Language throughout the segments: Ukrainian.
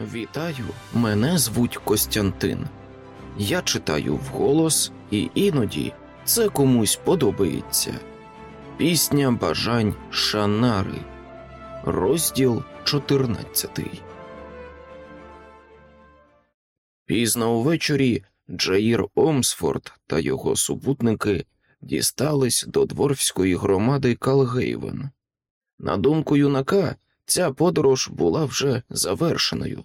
Вітаю, мене звуть Костянтин. Я читаю вголос, і іноді це комусь подобається. Пісня бажань Шанари, розділ 14. Пізно увечері Джаїр Омсфорд та його супутники дістались до дворфської громади Калгейвен. На думку юнака, ця подорож була вже завершеною.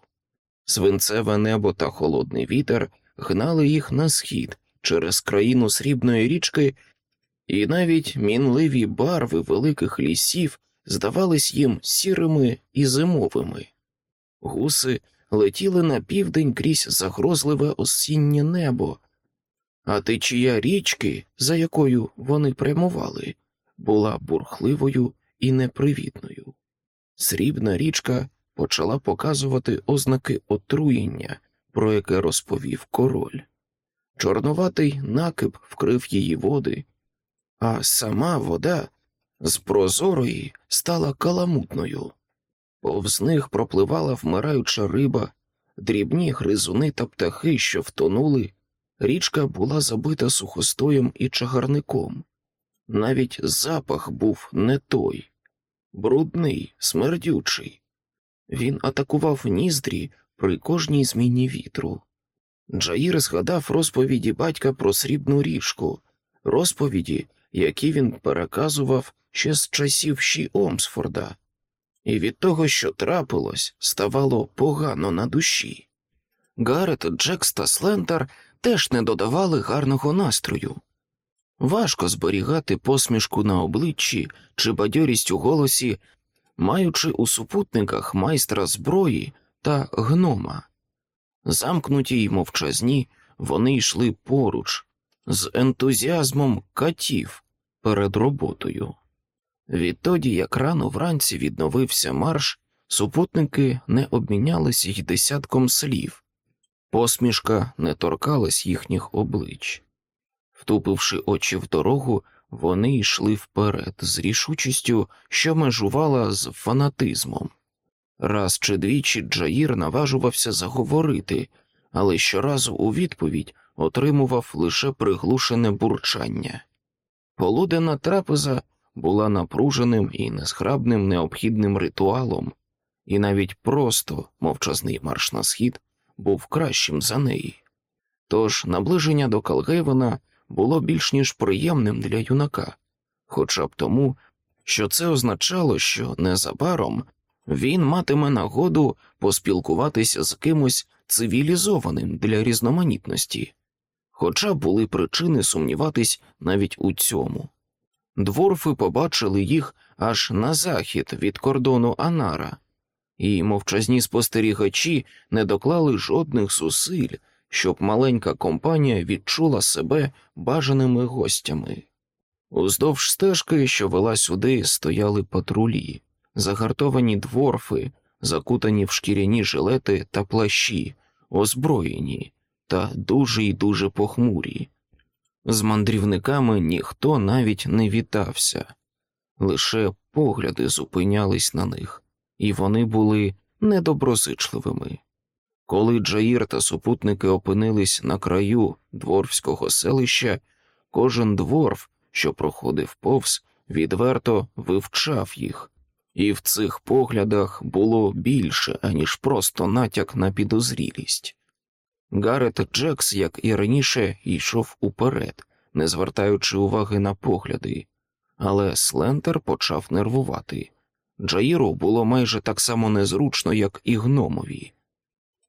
Свинцеве небо та холодний вітер гнали їх на схід через країну срібної річки, і навіть мінливі барви великих лісів здавались їм сірими і зимовими. Гуси летіли на південь крізь загрозливе осіннє небо, а течія річки, за якою вони прямували, була бурхливою і непривітною. Срібна річка почала показувати ознаки отруєння, про яке розповів король. Чорнуватий накип вкрив її води, а сама вода з прозорої стала каламутною. Повз них пропливала вмираюча риба, дрібні гризуни та птахи, що втонули. Річка була забита сухостоєм і чагарником. Навіть запах був не той брудний, смердючий. Він атакував ніздрі при кожній зміні вітру. Джаїр згадав розповіді батька про срібну ріжку, розповіді, які він переказував ще з часів Ші Омсфорда, і від того, що трапилось, ставало погано на душі. Гарет, Джекс та Слентер теж не додавали гарного настрою. Важко зберігати посмішку на обличчі чи бадьорість у голосі, маючи у супутниках майстра зброї та гнома. Замкнуті й мовчазні, вони йшли поруч, з ентузіазмом катів перед роботою. Відтоді, як рано вранці відновився марш, супутники не обмінялись й десятком слів, посмішка не торкалась їхніх облич. Втупивши очі в дорогу, вони йшли вперед з рішучістю, що межувала з фанатизмом. Раз чи двічі Джаїр наважувався заговорити, але щоразу у відповідь отримував лише приглушене бурчання. Полуденна трапеза була напруженим і незграбним необхідним ритуалом, і навіть просто мовчазний марш на схід був кращим за неї. Тож наближення до Калгейвена було більш ніж приємним для юнака, хоча б тому, що це означало, що незабаром він матиме нагоду поспілкуватися з кимось цивілізованим для різноманітності, хоча були причини сумніватись навіть у цьому. Дворфи побачили їх аж на захід від кордону Анара, і мовчазні спостерігачі не доклали жодних зусиль, щоб маленька компанія відчула себе бажаними гостями. Уздовж стежки, що вела сюди, стояли патрулі, загартовані дворфи, закутані в шкіряні жилети та плащі, озброєні та дуже й дуже похмурі. З мандрівниками ніхто навіть не вітався, лише погляди зупинялись на них, і вони були недоброзичливими. Коли Джаїр та супутники опинились на краю дворфського селища, кожен дворф, що проходив повз, відверто вивчав їх, і в цих поглядах було більше, аніж просто натяк на підозрілість. Гарет Джекс, як і раніше, йшов уперед, не звертаючи уваги на погляди, але Слентер почав нервувати. Джаїру було майже так само незручно, як і гномові.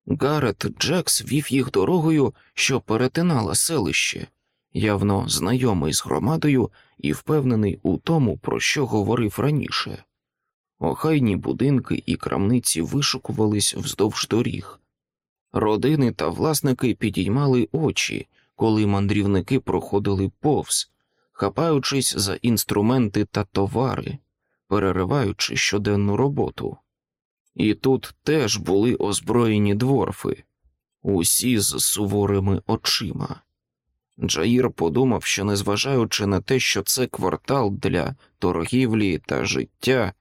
Гарет Джекс вів їх дорогою, що перетинала селище, явно знайомий з громадою і впевнений у тому, про що говорив раніше. Охайні будинки і крамниці вишукувались вздовж доріг. Родини та власники підіймали очі, коли мандрівники проходили повз, хапаючись за інструменти та товари, перериваючи щоденну роботу. І тут теж були озброєні дворфи, усі з суворими очима. Джаїр подумав, що, незважаючи на те, що це квартал для торгівлі та життя,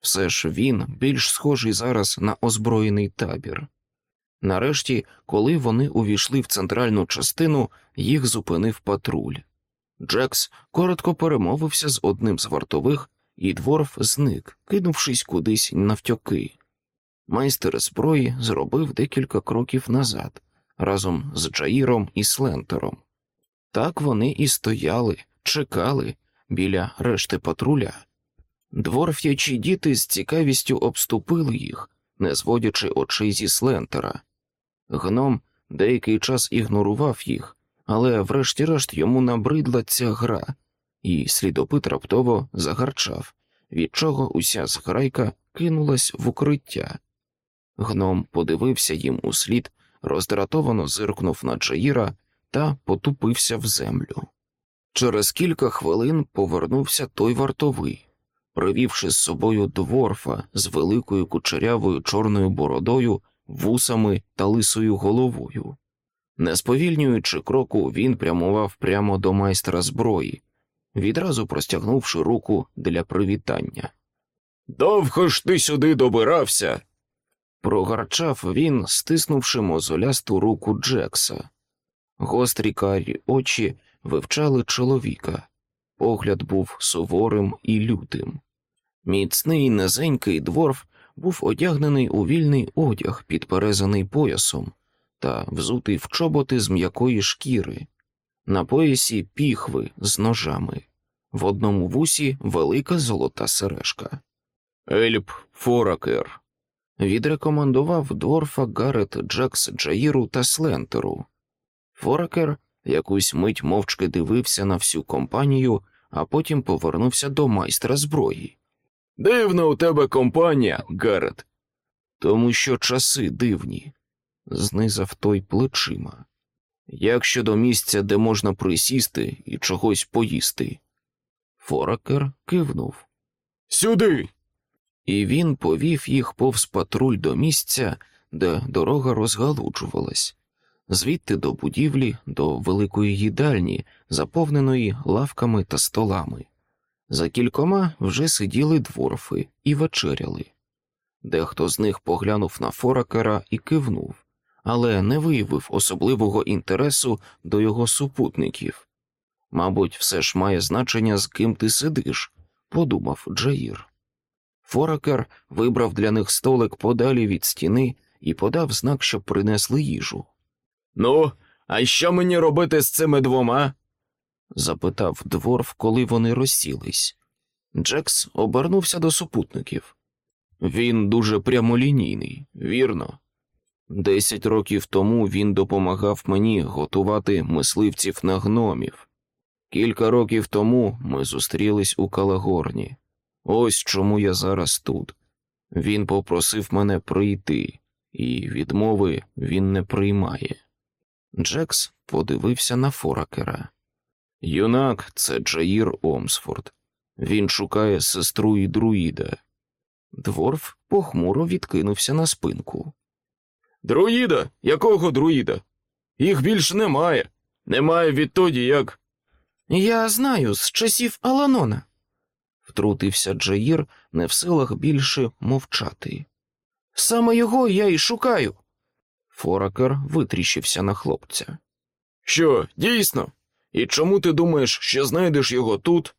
все ж він більш схожий зараз на озброєний табір. Нарешті, коли вони увійшли в центральну частину, їх зупинив патруль. Джекс коротко перемовився з одним з вартових, і дворф зник, кинувшись кудись навтьоки. Майстер зброї зробив декілька кроків назад разом з Джаїром і Слентером. Так вони і стояли, чекали біля решти патруля. Дворф'ячі діти з цікавістю обступили їх, не зводячи очей зі Слентера. Гном деякий час ігнорував їх, але врешті-решт йому набридла ця гра, і слідопит раптово загарчав, від чого уся зграйка кинулась в укриття. Гном подивився їм у слід, роздратовано зиркнув на Джаїра та потупився в землю. Через кілька хвилин повернувся той вартовий, привівши з собою дворфа з великою кучерявою чорною бородою, вусами та лисою головою. Не сповільнюючи кроку, він прямував прямо до майстра зброї, відразу простягнувши руку для привітання. Довго ж ти сюди добирався? Прогарчав він, стиснувши мозолясту руку Джекса. Гострі карі очі вивчали чоловіка, погляд був суворим і лютим. Міцний низенький дворф був одягнений у вільний одяг, підперезаний поясом, та взутий в чоботи з м'якої шкіри, на поясі піхви з ножами, в одному вусі велика золота сережка. Ельп Форакер. Відрекомендував дворфа Гарет Джекс Джаїру та Слентеру. Форакер якусь мить мовчки дивився на всю компанію, а потім повернувся до майстра зброї. Дивна у тебе компанія, Гарет. Тому що часи дивні, знизав той плечима. Як щодо місця, де можна присісти і чогось поїсти. Форакер кивнув. Сюди. І він повів їх повз патруль до місця, де дорога розгалуджувалась, звідти до будівлі, до великої їдальні, заповненої лавками та столами. За кількома вже сиділи дворфи і вечеряли. Дехто з них поглянув на Форакера і кивнув, але не виявив особливого інтересу до його супутників. Мабуть, все ж має значення, з ким ти сидиш, подумав Джаїр. Форакер вибрав для них столик подалі від стіни і подав знак, щоб принесли їжу. Ну, а що мені робити з цими двома? запитав дворф, коли вони розсілись. Джекс обернувся до супутників. Він дуже прямолінійний, вірно. Десять років тому він допомагав мені готувати мисливців на гномів. Кілька років тому ми зустрілись у Калагорні. Ось чому я зараз тут. Він попросив мене прийти, і відмови він не приймає. Джекс подивився на Форакера. Юнак це Джаїр Омсфорд. Він шукає сестру і друїда. Дворф похмуро відкинувся на спинку. Друїда? Якого друїда? Їх більше немає. Немає відтоді, як. Я знаю, з часів Аланона, втрутився Джаїр, не в силах більше мовчати. Саме його я й шукаю. Форакер витріщився на хлопця. Що, дійсно? І чому ти думаєш, що знайдеш його тут?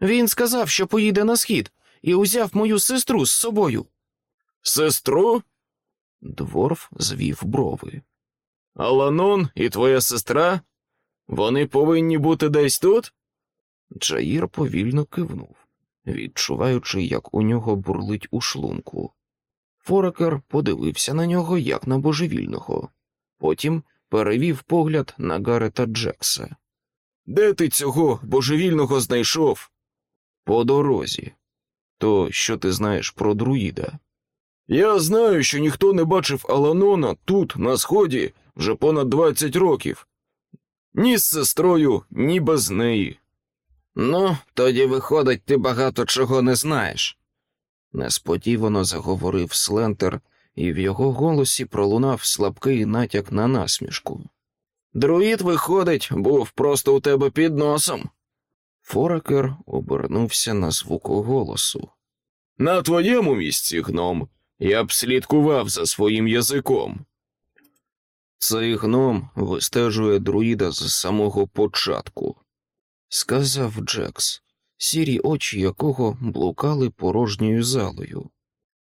Він сказав, що поїде на схід, і узяв мою сестру з собою. Сестру? Дворф звів брови. Аланон і твоя сестра? Вони повинні бути десь тут? Джаїр повільно кивнув, відчуваючи, як у нього бурлить у шлунку. Форекер подивився на нього як на божевільного, потім перевів погляд на Гарета Джекса. Де ти цього божевільного знайшов? По дорозі. То що ти знаєш про друїда? Я знаю, що ніхто не бачив Аланона тут, на сході, вже понад двадцять років. Ні з сестрою, ні без неї. Ну, тоді, виходить, ти багато чого не знаєш. Несподівано заговорив Слентер, і в його голосі пролунав слабкий натяк на насмішку. Друїд, виходить, був просто у тебе під носом. Форакер обернувся на звук голосу. На твоєму місці, гном, я б слідкував за своїм язиком. Цей гном вистежує друїда з самого початку, сказав Джекс, сірі очі якого блукали порожньою залою.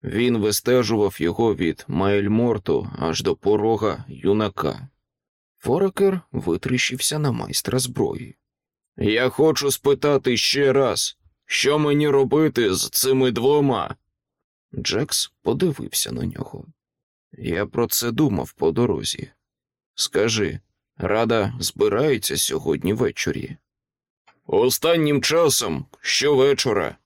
Він вистежував його від Майльморту аж до порога юнака. Форекер витріщився на майстра зброї. Я хочу спитати ще раз, що мені робити з цими двома? Джекс подивився на нього. Я про це думав по дорозі. Скажи, рада збирається сьогодні ввечері? Останнім часом щовечора.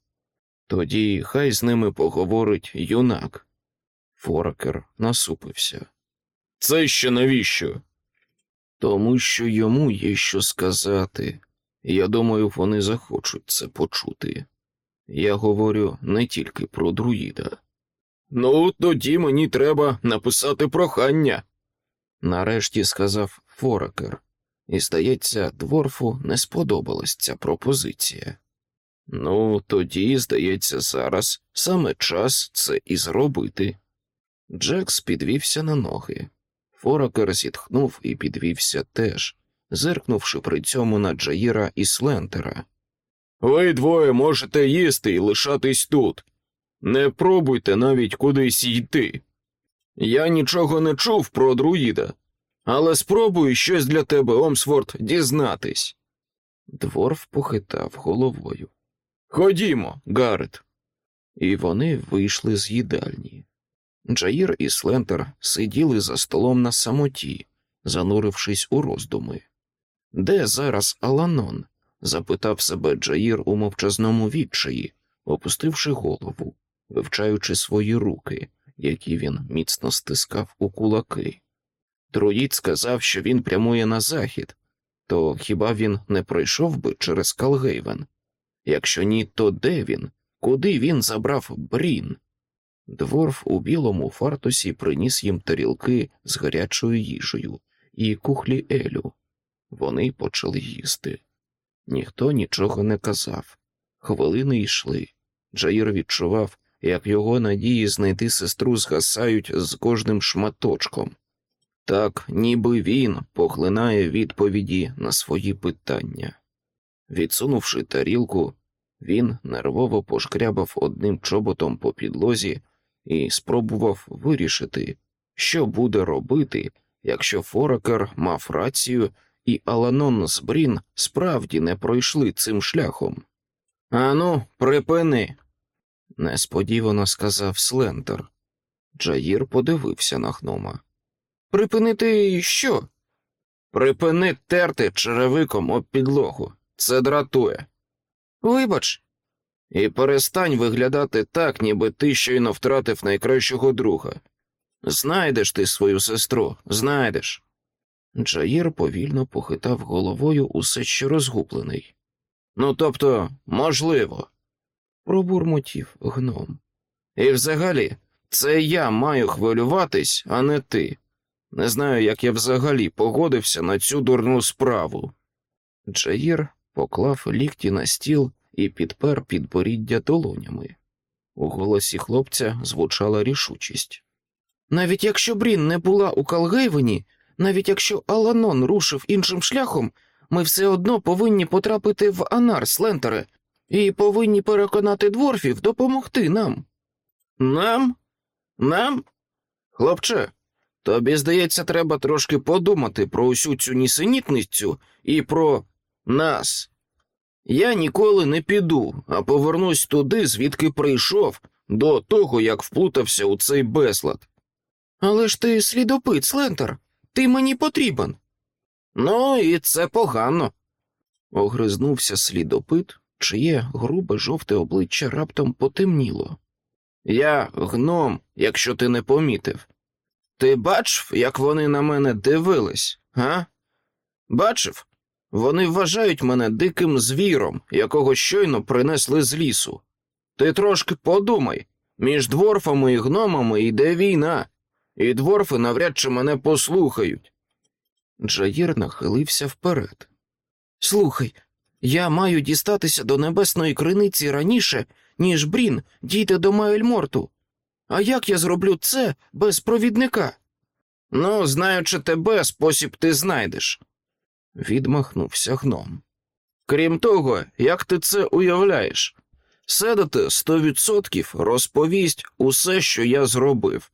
Тоді хай з ними поговорить юнак. Форекер насупився. Це ще навіщо? Тому що йому є що сказати. Я думаю, вони захочуть це почути. Я говорю не тільки про друїда. Ну, тоді мені треба написати прохання, нарешті сказав Форекер, і, здається, дворфу не сподобалась ця пропозиція. Ну, тоді, здається, зараз саме час це і зробити. Джекс підвівся на ноги. Форекер зітхнув і підвівся теж, зиркнувши при цьому на Джаїра і Слентера. Ви двоє можете їсти і лишатись тут. Не пробуйте навіть кудись йти. Я нічого не чув про друїда, але спробую щось для тебе, Омсфорд, дізнатись. Дворф похитав головою. Ходімо, Гарет. І вони вийшли з їдальні. Джаїр і Слентер сиділи за столом на самоті, занурившись у роздуми. Де зараз Аланон? запитав себе Джаїр у мовчазному відчаї, опустивши голову, вивчаючи свої руки, які він міцно стискав у кулаки. Друїд сказав, що він прямує на захід, то хіба він не пройшов би через Калгейвен? Якщо ні, то де він? Куди він забрав брін? Дворф у білому фартусі приніс їм тарілки з гарячою їжею і кухлі Елю. Вони почали їсти. Ніхто нічого не казав. Хвилини йшли. Джаїр відчував, як його надії знайти сестру згасають з кожним шматочком. Так, ніби він поглинає відповіді на свої питання. Відсунувши тарілку, він нервово пошкрябав одним чоботом по підлозі і спробував вирішити, що буде робити, якщо Форекер мав рацію і Аланон з Брін справді не пройшли цим шляхом. Ану, припини, несподівано сказав Слентер. Джаїр подивився на гнома. Припинити що? Припини терти черевиком об підлогу. Це дратує. Вибач. І перестань виглядати так, ніби ти щойно втратив найкращого друга. Знайдеш ти свою сестру, знайдеш. Джаїр повільно похитав головою усе ще розгублений. Ну, тобто, можливо, пробурмотів гном. І взагалі, це я маю хвилюватись, а не ти. Не знаю, як я взагалі погодився на цю дурну справу. Джаїр поклав лікті на стіл і підпер підборіддя долонями. У голосі хлопця звучала рішучість. Навіть якщо Брін не була у Калгейвені, навіть якщо Аланон рушив іншим шляхом, ми все одно повинні потрапити в Анар, Слентере, і повинні переконати дворфів допомогти нам. Нам? Нам? Хлопче, тобі, здається, треба трошки подумати про усю цю нісенітницю і про нас. Я ніколи не піду, а повернусь туди, звідки прийшов, до того, як вплутався у цей безлад. Але ж ти слідопит, Слентер, ти мені потрібен. Ну, і це погано. Огризнувся слідопит, чиє грубе жовте обличчя раптом потемніло. Я гном, якщо ти не помітив. Ти бачив, як вони на мене дивились, га? Бачив? Вони вважають мене диким звіром, якого щойно принесли з лісу. Ти трошки подумай між дворфами і гномами йде війна, і дворфи навряд чи мене послухають. Джаїр нахилився вперед. Слухай, я маю дістатися до небесної криниці раніше, ніж Брін дійде до Маельморту. А як я зроблю це без провідника? Ну, знаючи тебе, спосіб ти знайдеш. Відмахнувся гном. Крім того, як ти це уявляєш, Седати сто відсотків розповість усе, що я зробив.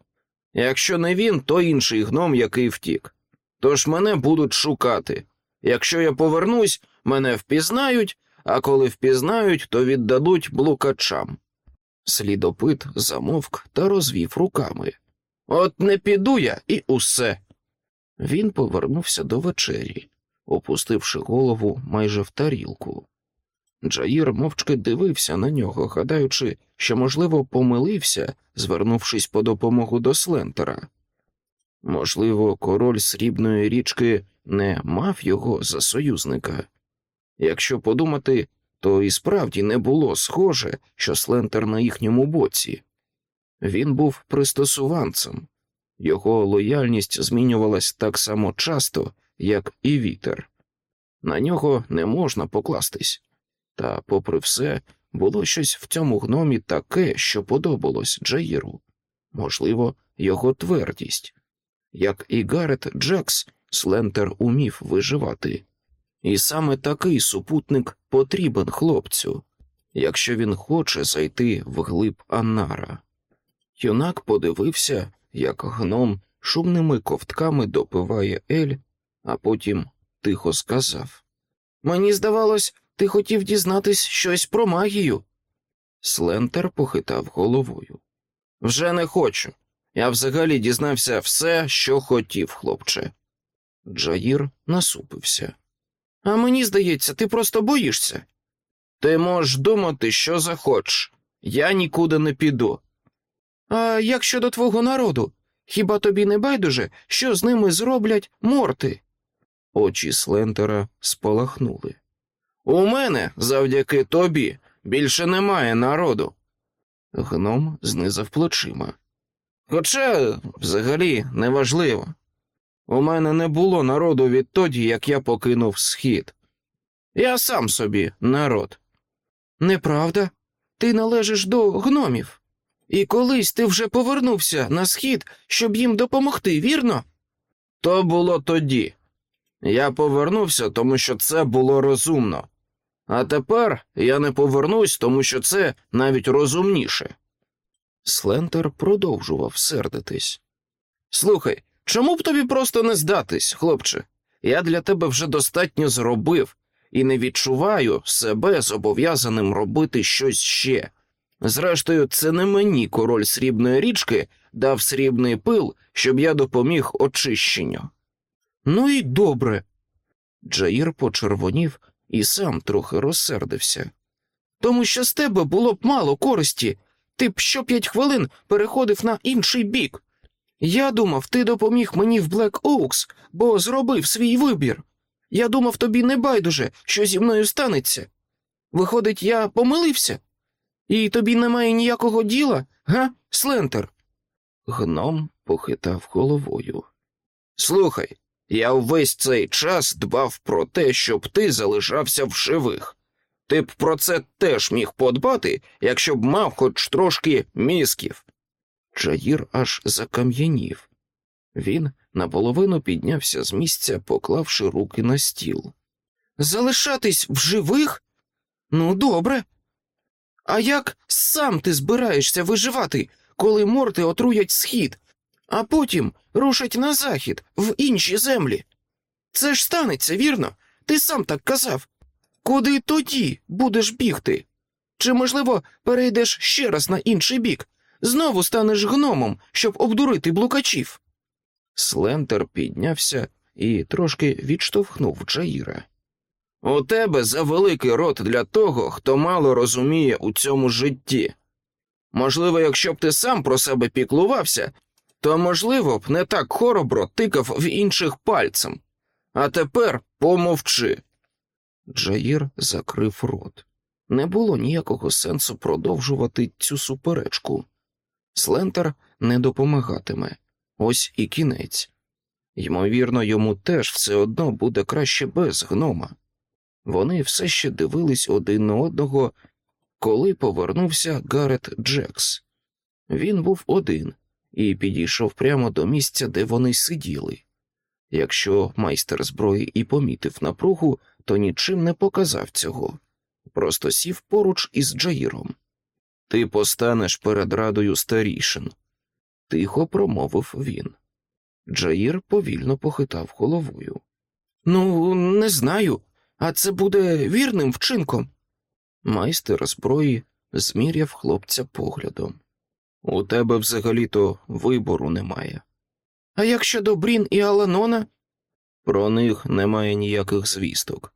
Якщо не він, то інший гном, який втік. Тож мене будуть шукати. Якщо я повернусь, мене впізнають, а коли впізнають, то віддадуть блукачам. Слідопит замовк та розвів руками. От не піду я і усе. Він повернувся до вечері, опустивши голову майже в тарілку. Джаїр мовчки дивився на нього, гадаючи, що, можливо, помилився, звернувшись по допомогу до Слентера. Можливо, король срібної річки не мав його за союзника. Якщо подумати, то і справді не було схоже, що Слентер на їхньому боці. Він був пристосуванцем, його лояльність змінювалась так само часто, як і вітер. На нього не можна покластись. Та, попри все, було щось в цьому гномі таке, що подобалось Джаїру, можливо, його твердість. Як і Гарет Джекс, Слентер умів виживати. І саме такий супутник потрібен хлопцю, якщо він хоче зайти в глиб Аннара. Юнак подивився, як гном шумними ковтками допиває Ель, а потім тихо сказав Мені здавалось, ти хотів дізнатись щось про магію. Слентер похитав головою. Вже не хочу. Я взагалі дізнався все, що хотів, хлопче. Джаїр насупився. А мені здається, ти просто боїшся. Ти можеш думати, що захочеш. Я нікуди не піду. А як щодо твого народу? Хіба тобі не байдуже, що з ними зроблять морти? Очі Слентера спалахнули. У мене, завдяки тобі, більше немає народу. Гном знизав плечима. Хоча взагалі неважливо. У мене не було народу відтоді, як я покинув схід. Я сам собі народ. Неправда, ти належиш до гномів. І колись ти вже повернувся на схід, щоб їм допомогти, вірно? То було тоді. Я повернувся, тому що це було розумно. А тепер я не повернусь, тому що це навіть розумніше. Слентер продовжував сердитись. Слухай, чому б тобі просто не здатись, хлопче? Я для тебе вже достатньо зробив і не відчуваю себе зобов'язаним робити щось ще. Зрештою, це не мені король срібної річки дав срібний пил, щоб я допоміг очищенню. Ну і добре. Джаїр почервонів і сам трохи розсердився. Тому що з тебе було б мало користі, ти б що п'ять хвилин переходив на інший бік. Я думав, ти допоміг мені в Блек Оукс, бо зробив свій вибір. Я думав, тобі не байдуже, що зі мною станеться. Виходить, я помилився, і тобі немає ніякого діла, га, Слентер? Гном похитав головою. Слухай, я увесь цей час дбав про те, щоб ти залишався в живих. Ти б про це теж міг подбати, якщо б мав хоч трошки мізків. Джаїр аж закам'янів. Він наполовину піднявся з місця, поклавши руки на стіл. Залишатись в живих? Ну, добре. А як сам ти збираєшся виживати, коли морти отруять схід, а потім рушать на захід, в інші землі? Це ж станеться, вірно? Ти сам так казав. Куди тоді будеш бігти? Чи, можливо, перейдеш ще раз на інший бік, знову станеш гномом, щоб обдурити блукачів? Слентер піднявся і трошки відштовхнув Джаїра. У тебе за великий рот для того, хто мало розуміє у цьому житті. Можливо, якщо б ти сам про себе піклувався, то, можливо б, не так хоробро тикав в інших пальцем. А тепер помовчи. Джаїр закрив рот. Не було ніякого сенсу продовжувати цю суперечку. Слентер не допомагатиме, ось і кінець. Ймовірно, йому теж все одно буде краще без гнома. Вони все ще дивились один на одного, коли повернувся Гарет Джекс. Він був один і підійшов прямо до місця, де вони сиділи. Якщо майстер зброї і помітив напругу, то нічим не показав цього, просто сів поруч із Джаїром. Ти постанеш перед радою старішин, тихо промовив він. Джаїр повільно похитав головою. Ну, не знаю, а це буде вірним вчинком. Майстер зброї зміряв хлопця поглядом. У тебе взагалі-то вибору немає. А як щодо Брін і Аланона? Про них немає ніяких звісток.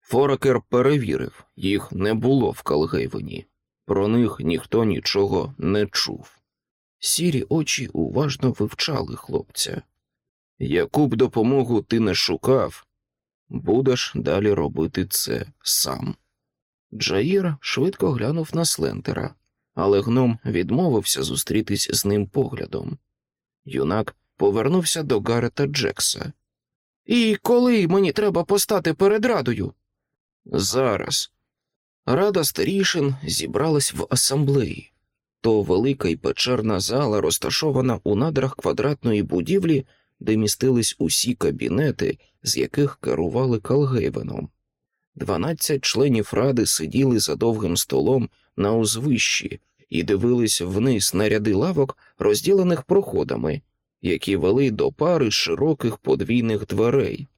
Форакер перевірив, їх не було в Калгейвені, про них ніхто нічого не чув. Сірі очі уважно вивчали хлопця. Яку б допомогу ти не шукав, будеш далі робити це сам. Джаїр швидко глянув на Слентера, але гном відмовився зустрітись з ним поглядом. Юнак повернувся до Гарета Джекса. І коли мені треба постати перед радою? Зараз. Рада старішин зібралась в асамблеї. То велика й печерна зала, розташована у надрах квадратної будівлі, де містились усі кабінети, з яких керували Калгейвеном. Дванадцять членів ради сиділи за довгим столом на узвищі і дивились вниз на ряди лавок, розділених проходами, які вели до пари широких подвійних дверей.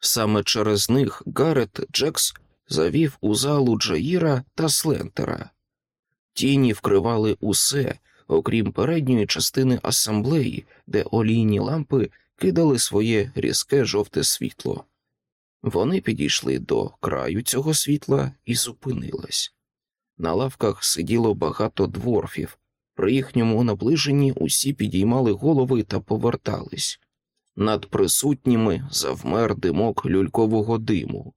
Саме через них Гарет Джекс завів у залу Джаїра та Слентера. Тіні вкривали усе, окрім передньої частини асамблеї, де олійні лампи кидали своє різке жовте світло. Вони підійшли до краю цього світла і зупинились. На лавках сиділо багато дворфів, при їхньому наближенні усі підіймали голови та повертались. Над присутніми завмер димок люлькового диму.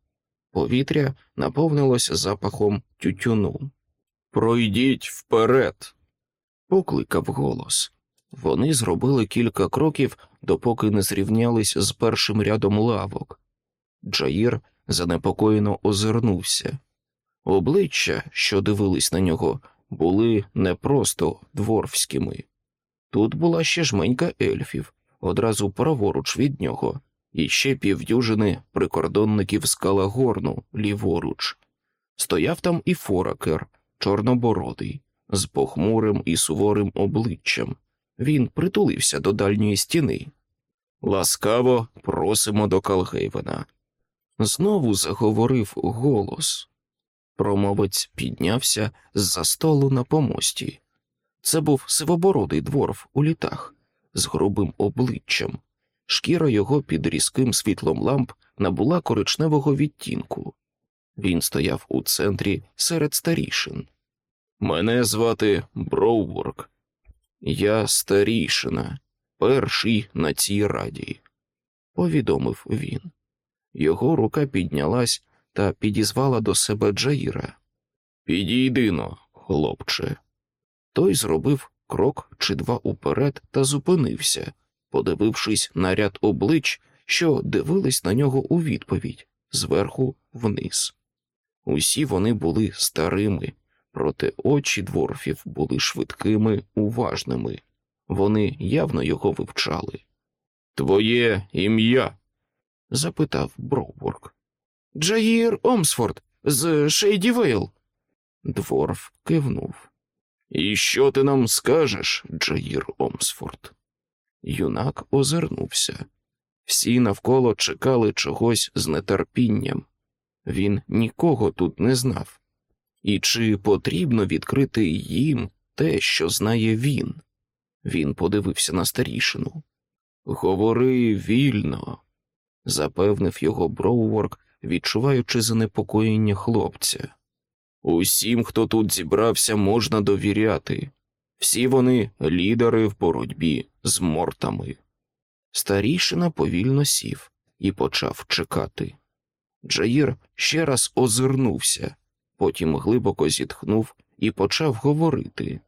Повітря наповнилося запахом тютюну. Пройдіть вперед, покликав голос. Вони зробили кілька кроків, допоки не зрівнялись з першим рядом лавок. Джаїр занепокоєно озирнувся. Обличчя, що дивились на нього, були не просто дворфськими. Тут була ще жменька ельфів, одразу праворуч від нього, і ще півдюжини прикордонників з Калагорну ліворуч. Стояв там і форакер, чорнобородий, з похмурим і суворим обличчям. Він притулився до дальньої стіни. Ласкаво просимо до Калгейвена. Знову заговорив голос. Промовець піднявся з-за столу на помості. Це був сивобородий дворф у літах з грубим обличчям. Шкіра його під різким світлом ламп набула коричневого відтінку. Він стояв у центрі серед старішин. Мене звати Броуворк. Я старішина, перший на цій раді, повідомив він. Його рука піднялась та підізвала до себе Джаїра. Підійди но, хлопче. Той зробив крок чи два уперед та зупинився, подивившись на ряд облич, що дивились на нього у відповідь зверху вниз. Усі вони були старими, проте очі дворфів були швидкими, уважними. Вони явно його вивчали. Твоє ім'я? запитав Броуворк. Джаїр Омсфорд з Шейдівейл. Дворф кивнув. І що ти нам скажеш, Джаїр Омсфорд? Юнак озирнувся. Всі навколо чекали чогось з нетерпінням. Він нікого тут не знав. І чи потрібно відкрити їм те, що знає він? Він подивився на старішину. Говори вільно, запевнив його Броуворк, відчуваючи занепокоєння хлопця. Усім, хто тут зібрався, можна довіряти. Всі вони лідери в боротьбі з мортами. Старішина повільно сів і почав чекати. Джаїр ще раз озирнувся, потім глибоко зітхнув і почав говорити.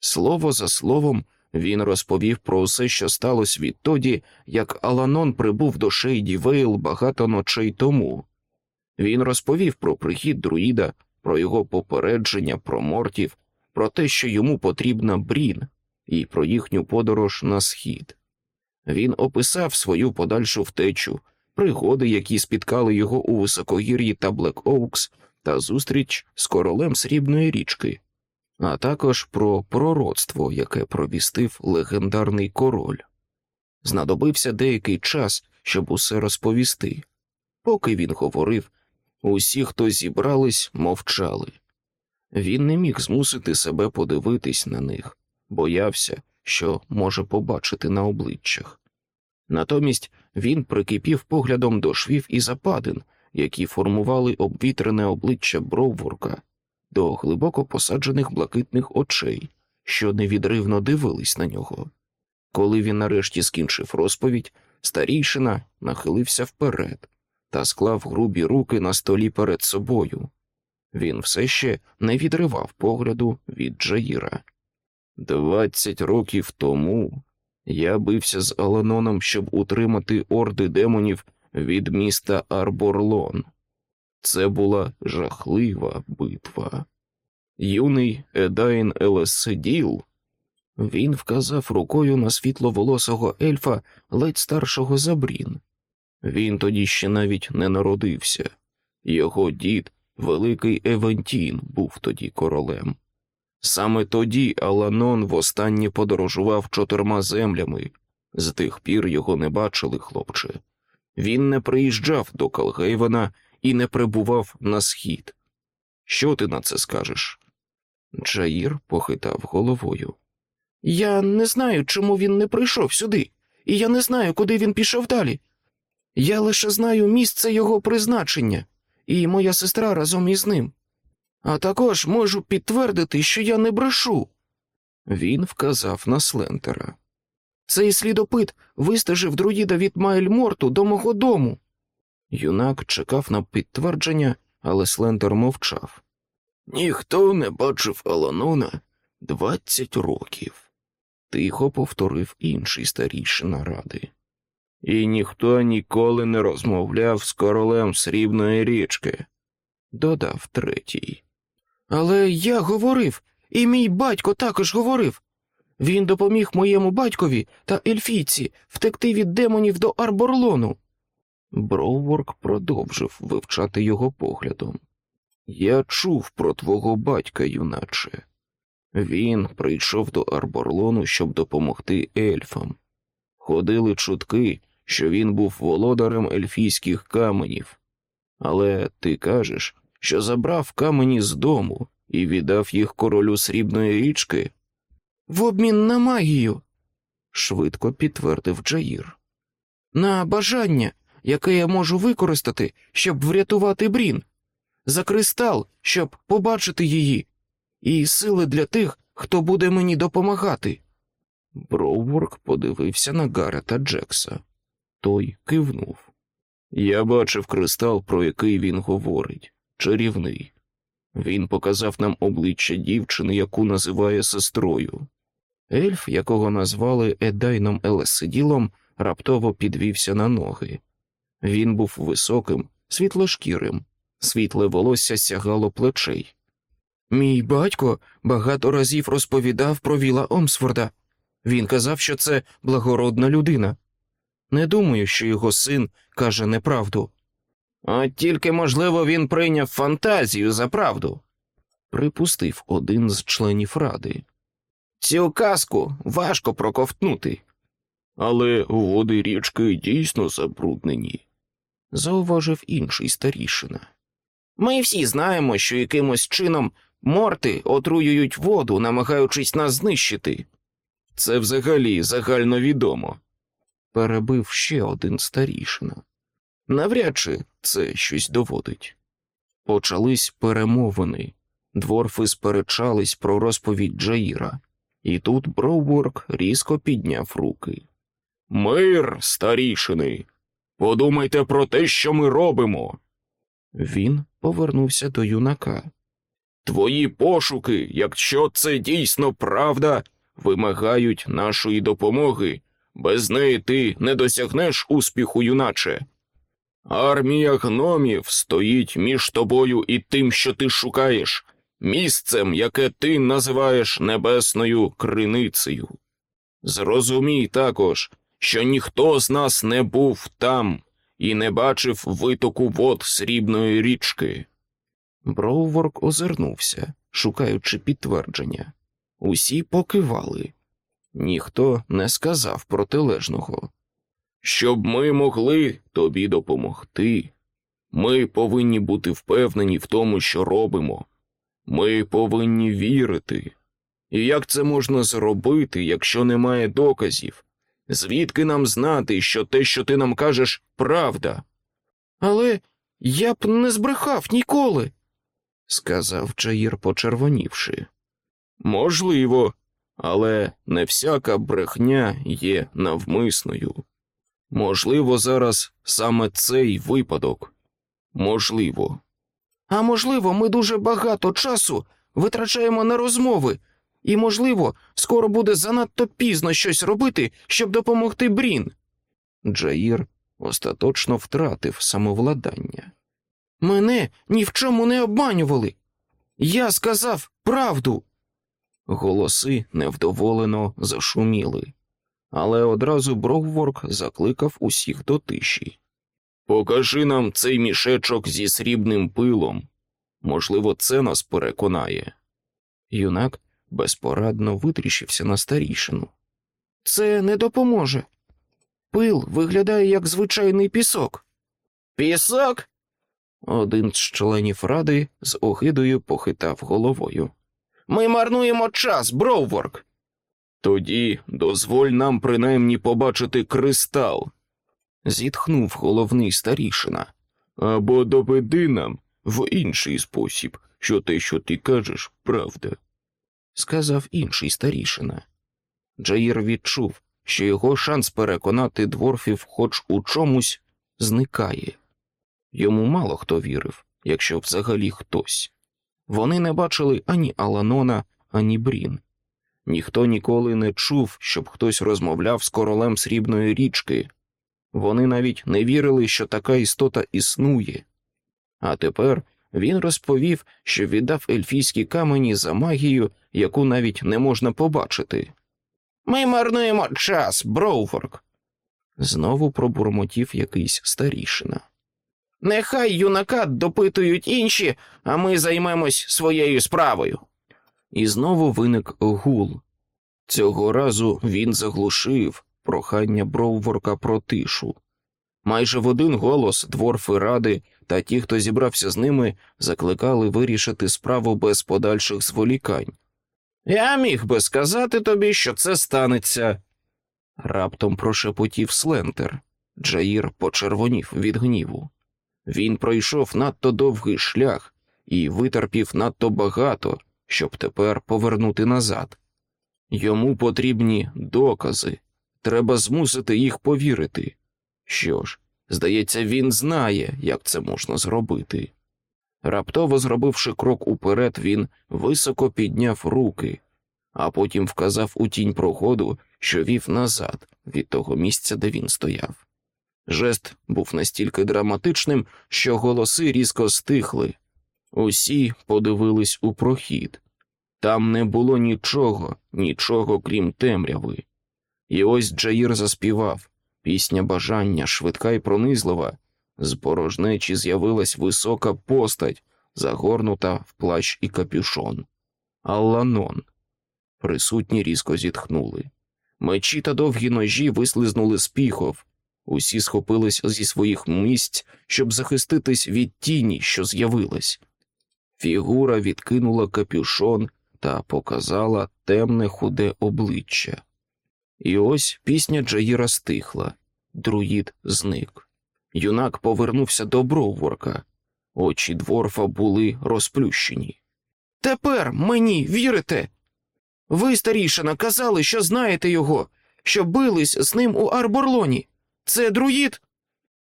Слово за словом він розповів про все, що сталося відтоді, як Аланон прибув до Шейді Вейл багато ночей тому. Він розповів про прихід друїда, про його попередження, про мортів, про те, що йому потрібна брін, і про їхню подорож на схід. Він описав свою подальшу втечу, пригоди, які спіткали його у високогір'ї та Блек Оукс, та зустріч з королем Срібної річки, а також про пророцтво, яке провістив легендарний король. Знадобився деякий час, щоб усе розповісти. Поки він говорив, усі, хто зібрались, мовчали. Він не міг змусити себе подивитись на них, боявся, що може побачити на обличчях. Натомість він прикипів поглядом до швів і западин, які формували обвітрене обличчя Бровворка, до глибоко посаджених блакитних очей, що невідривно дивились на нього. Коли він нарешті скінчив розповідь, старійшина нахилився вперед та склав грубі руки на столі перед собою. Він все ще не відривав погляду від Джаїра. Двадцять років тому я бився з Аланоном, щоб утримати орди демонів від міста Арборлон. Це була жахлива битва. Юний Едайн Елеседіл він вказав рукою на світловолосого ельфа ледь старшого Забрін. Він тоді ще навіть не народився. Його дід, великий Евентін, був тоді королем. Саме тоді Аланон востаннє подорожував чотирма землями. З тих пір його не бачили, хлопче. Він не приїжджав до Калгейвена і не прибував на схід. Що ти на це скажеш? Джаїр похитав головою. Я не знаю, чому він не прийшов сюди, і я не знаю, куди він пішов далі. Я лише знаю місце його призначення, і моя сестра разом із ним. А також можу підтвердити, що я не брешу. Він вказав на Слентера. Цей слідопит вистежив друїда від Майльморту до мого дому. Юнак чекав на підтвердження, але Слентер мовчав. Ніхто не бачив Аланона двадцять років, тихо повторив інший старішина ради. І ніхто ніколи не розмовляв з королем срібної річки, додав третій. Але я говорив, і мій батько також говорив. Він допоміг моєму батькові та ельфійці втекти від демонів до Арборлону. Броуворк продовжив вивчати його поглядом. Я чув про твого батька, юначе. Він прийшов до Арборлону, щоб допомогти ельфам. Ходили чутки, що він був володарем ельфійських каменів. Але ти кажеш, що забрав камені з дому і віддав їх королю срібної річки? В обмін на магію, швидко підтвердив Джаїр. На бажання, яке я можу використати, щоб врятувати Брін, за кристал, щоб побачити її, і сили для тих, хто буде мені допомагати. Броуворк подивився на Гарета Джекса. Той кивнув. Я бачив кристал, про який він говорить, чарівний. Він показав нам обличчя дівчини, яку називає сестрою. Ельф, якого назвали Едайном Елесиділом, раптово підвівся на ноги. Він був високим, світлошкірим, світле волосся сягало плечей. Мій батько багато разів розповідав про Віла Омсфорда. Він казав, що це благородна людина. Не думаю, що його син каже неправду. От тільки, можливо, він прийняв фантазію за правду, припустив один з членів ради. Цю казку важко проковтнути. Але води річки дійсно забруднені, зауважив інший старішина. Ми всі знаємо, що якимось чином морти отруюють воду, намагаючись нас знищити. Це взагалі загальновідомо, перебив ще один старішина. Навряд чи це щось доводить. Почались перемовини, дворфи сперечались про розповідь Джаїра, і тут Броуворк різко підняв руки. Мир, старішини, подумайте про те, що ми робимо. Він повернувся до юнака. Твої пошуки, якщо це дійсно правда, вимагають нашої допомоги. Без неї ти не досягнеш успіху, юначе. Армія гномів стоїть між тобою і тим, що ти шукаєш. місцем, яке ти називаєш небесною криницею. Зрозумій також, що ніхто з нас не був там і не бачив витоку вод срібної річки. Броуворк озирнувся, шукаючи підтвердження. Усі покивали. Ніхто не сказав протилежного. Щоб ми могли тобі допомогти, ми повинні бути впевнені в тому, що робимо. Ми повинні вірити. І як це можна зробити, якщо немає доказів? Звідки нам знати, що те, що ти нам кажеш, правда? Але я б не збрехав ніколи, сказав Чаїр, почервонівши. Можливо, але не всяка брехня є навмисною. Можливо, зараз саме цей випадок. Можливо. А можливо, ми дуже багато часу витрачаємо на розмови, і, можливо, скоро буде занадто пізно щось робити, щоб допомогти Брін. Джаїр остаточно втратив самовладання. Мене ні в чому не обманювали. Я сказав правду. Голоси невдоволено зашуміли, але одразу Бровворк закликав усіх до тиші. Покажи нам цей мішечок зі срібним пилом. Можливо, це нас переконає. Юнак безпорадно витріщився на старішину. Це не допоможе. Пил виглядає як звичайний пісок. Пісок? Один з членів ради з огидою похитав головою. Ми марнуємо час, Броуворк. Тоді дозволь нам принаймні побачити кристал, зітхнув головний старішина. Або доведи нам в інший спосіб, що те, що ти кажеш, правда, сказав інший старішина. Джаїр відчув, що його шанс переконати дворфів хоч у чомусь зникає. Йому мало хто вірив, якщо взагалі хтось. Вони не бачили ані Аланона, ані Брін. Ніхто ніколи не чув, щоб хтось розмовляв з королем срібної річки. Вони навіть не вірили, що така істота існує. А тепер він розповів, що віддав ельфійські камені за магію, яку навіть не можна побачити. Ми марнуємо час, Броуфорк. Знову пробурмотів якийсь старішина. Нехай юнака допитують інші, а ми займемось своєю справою. І знову виник гул. Цього разу він заглушив прохання Броуворка про тишу. Майже в один голос дворфи ради та ті, хто зібрався з ними, закликали вирішити справу без подальших зволікань. Я міг би сказати тобі, що це станеться. Раптом прошепотів Слентер. Джаїр почервонів від гніву. Він пройшов надто довгий шлях і витерпів надто багато, щоб тепер повернути назад. Йому потрібні докази, треба змусити їх повірити. Що ж, здається, він знає, як це можна зробити. Раптово зробивши крок уперед, він високо підняв руки, а потім вказав у тінь проходу, що вів назад від того місця, де він стояв. Жест був настільки драматичним, що голоси різко стихли. Усі подивились у прохід. Там не було нічого, нічого крім темряви. І ось Джаїр заспівав пісня бажання, швидка й пронизлива. З порожнечі з'явилась висока постать, загорнута в плащ і капюшон. Алланон. Присутні різко зітхнули. Мечі та довгі ножі вислизнули з піхов. Усі схопились зі своїх місць, щоб захиститись від тіні, що з'явилась. Фігура відкинула капюшон та показала темне худе обличчя. І ось пісня Джаїра стихла, друїд зник. Юнак повернувся до Броуворка. Очі дворфа були розплющені. Тепер мені вірите? Ви, старішина, казали, що знаєте його, що бились з ним у Арборлоні. Це друїд?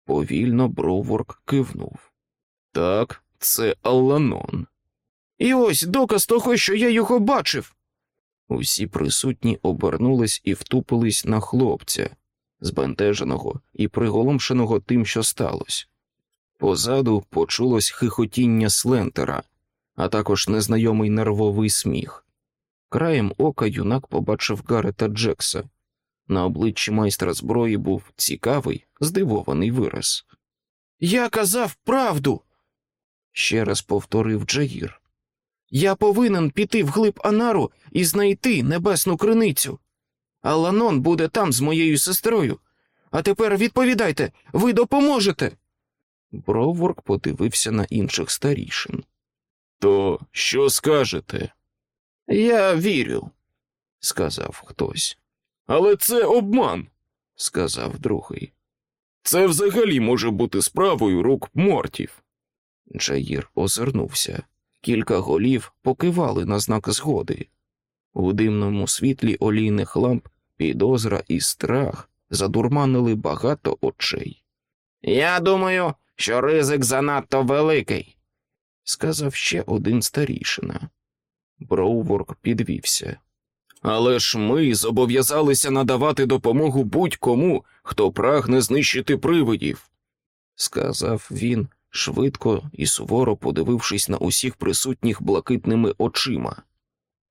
Повільно Броуворк кивнув. Так, це Алланон. І ось доказ того, що я його бачив. Усі присутні обернулись і втупились на хлопця, збентеженого і приголомшеного тим, що сталося. Позаду почулось хихотіння Слентера, а також незнайомий нервовий сміх. Краєм ока юнак побачив Гарета Джекса. На обличчі майстра зброї був цікавий, здивований вираз. Я казав правду, ще раз повторив Джаїр. Я повинен піти вглиб Анару і знайти небесну криницю. Аланон буде там з моєю сестрою. А тепер відповідайте, ви допоможете. Броворк подивився на інших старішин. То що скажете? Я вірю, сказав хтось. Але це обман, сказав другий. Це взагалі може бути справою рук мортів. Джаїр озирнувся. Кілька голів покивали на знак згоди. У димному світлі олійних ламп підозра і страх задурманили багато очей. Я думаю, що ризик занадто великий, сказав ще один старішина. Броуворк підвівся. Але ж ми зобов'язалися надавати допомогу будь-кому, хто прагне знищити привидів, сказав він, швидко і суворо подивившись на усіх присутніх блакитними очима.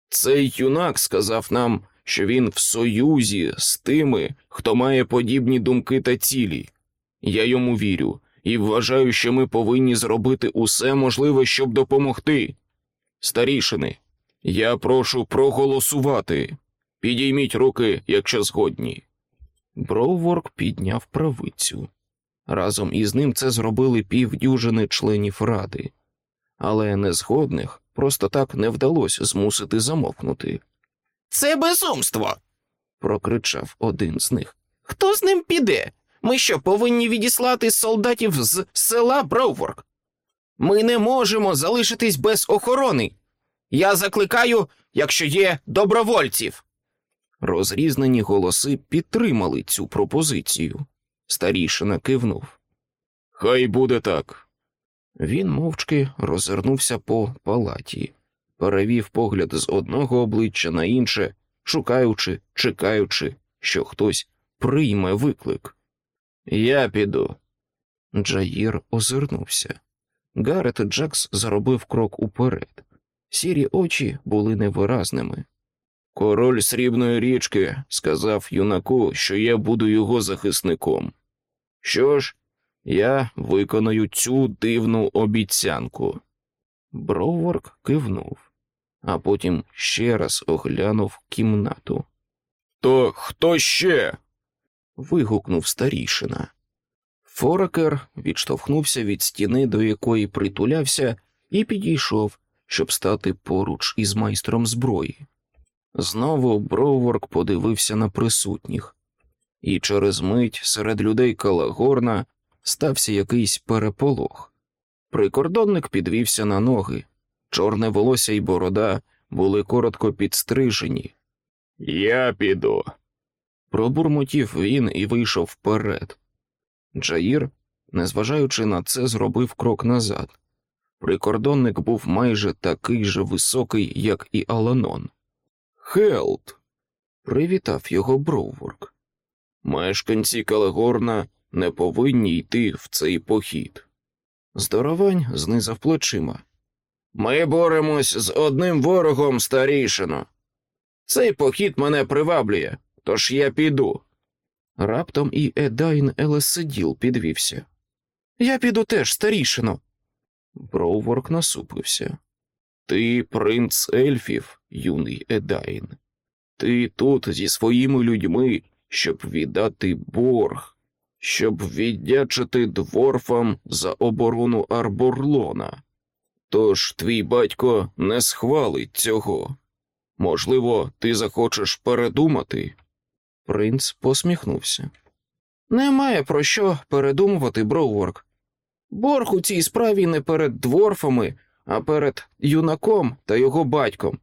Цей юнак сказав нам, що він в союзі з тими, хто має подібні думки та цілі. Я йому вірю і вважаю, що ми повинні зробити усе можливе, щоб допомогти. Старішини, я прошу проголосувати. Підійміть руки, якщо згодні. Броуворк підняв правицю. Разом із ним це зробили півдюжини членів ради, але незгодних просто так не вдалося змусити замовкнути. Це безумство. прокричав один з них. Хто з ним піде? Ми що повинні відіслати солдатів з села Броуворк? Ми не можемо залишитись без охорони. Я закликаю, якщо є добровольців. Розрізнені голоси підтримали цю пропозицію. Старішина кивнув. Хай буде так. Він мовчки розвернувся по палаті, перевів погляд з одного обличчя на інше, шукаючи, чекаючи, що хтось прийме виклик. Я піду. Джаїр озирнувся. Гарет Джекс зробив крок уперед. Сірі очі були невиразними. Король срібної річки сказав юнаку, що я буду його захисником. Що ж, я виконую цю дивну обіцянку. Броворк кивнув, а потім ще раз оглянув кімнату. То хто ще? вигукнув старішина. Форекер відштовхнувся від стіни, до якої притулявся, і підійшов, щоб стати поруч із майстром зброї. Знову Броуворк подивився на присутніх, і через мить серед людей Калагорна стався якийсь переполох. Прикордонник підвівся на ноги, чорне волосся і борода були коротко підстрижені. Я піду. Пробурмотів він і вийшов вперед. Джаїр, незважаючи на це, зробив крок назад. Прикордонник був майже такий же високий, як і Аланон. Хелт, привітав його Броуворк. Мешканці Калегорна не повинні йти в цей похід. Здоровань знизав плечима. Ми боремось з одним ворогом старішино. Цей похід мене приваблює, тож я піду. Раптом і Едайн Елесиділ підвівся. Я піду теж, старішино. Броуворк насупився. Ти принц ельфів, юний Едайн. Ти тут зі своїми людьми, щоб віддати борг, щоб віддячити дворфам за оборону Арборлона. Тож твій батько не схвалить цього. Можливо, ти захочеш передумати. Принц посміхнувся. Немає про що передумувати, Броуворк. Борг у цій справі не перед дворфами, а перед юнаком та його батьком.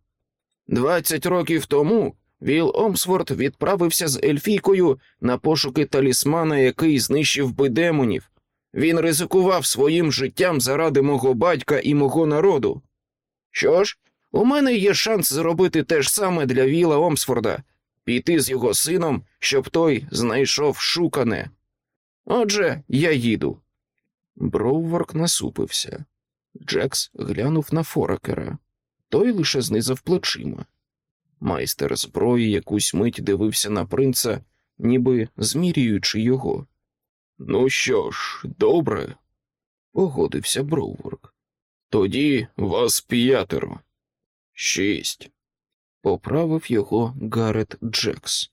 Двадцять років тому Віл Омсворт відправився з Ельфійкою на пошуки талісмана, який знищив би демонів. Він ризикував своїм життям заради мого батька і мого народу. Що ж, у мене є шанс зробити те ж саме для Віла Омсфорда, піти з його сином, щоб той знайшов шукане. Отже, я їду. Броуворк насупився. Джекс глянув на Форекера. Той лише знизав плечима. Майстер зброї якусь мить дивився на принца, ніби змірюючи його. Ну що ж, добре, погодився Броуворк. Тоді вас п'ятеро. Шість. Поправив його Гарет Джекс.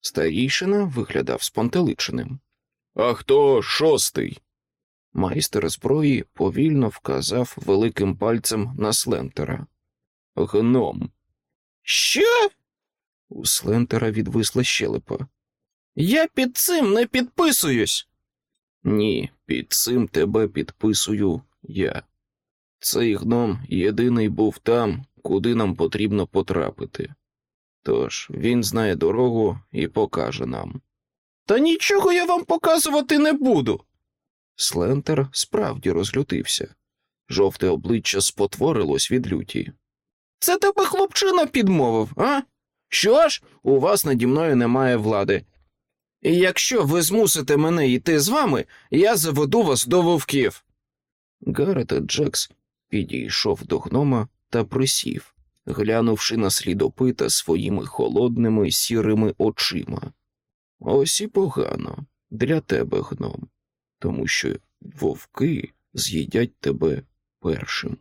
Старійшина виглядав спантеличеним. А хто шостий? Майстер зброї повільно вказав великим пальцем на Слентера. Гном. Що? У Слентера відвисла щелепа. Я під цим не підписуюсь. Ні, під цим тебе підписую я. Цей гном єдиний був там, куди нам потрібно потрапити. Тож він знає дорогу і покаже нам. Та нічого я вам показувати не буду. Слентер справді розлютився. Жовте обличчя спотворилось від люті. Це тебе хлопчина підмовив, а? Що ж, у вас наді мною немає влади. І якщо ви змусите мене йти з вами, я заведу вас до вовків. Гарет Джекс підійшов до гнома та присів, глянувши на слідопита своїми холодними сірими очима. Ось і погано для тебе, гном, тому що вовки з'їдять тебе першим.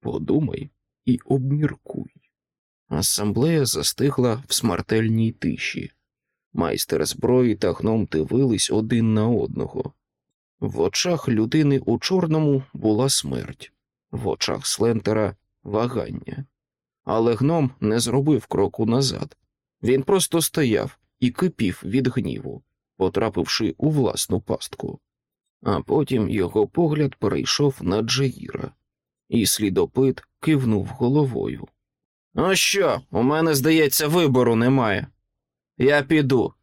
Подумай і обміркуй. Асамблея застигла в смертельній тиші. Майстер зброї та гном дивились один на одного. В очах людини у чорному була смерть, в очах Слентера вагання. Але гном не зробив кроку назад. Він просто стояв і кипів від гніву, потрапивши у власну пастку. А потім його погляд перейшов на Джаїра, і слідопит кивнув головою. Ну що, у мене, здається, вибору немає. Я піду.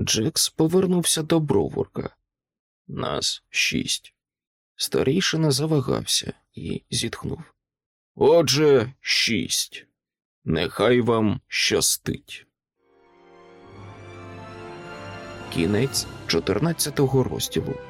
Джекс повернувся до бровурка. Нас шість. Старійшина завагався і зітхнув. Отже, шість. Нехай вам щастить. Кінець 14-го розділу.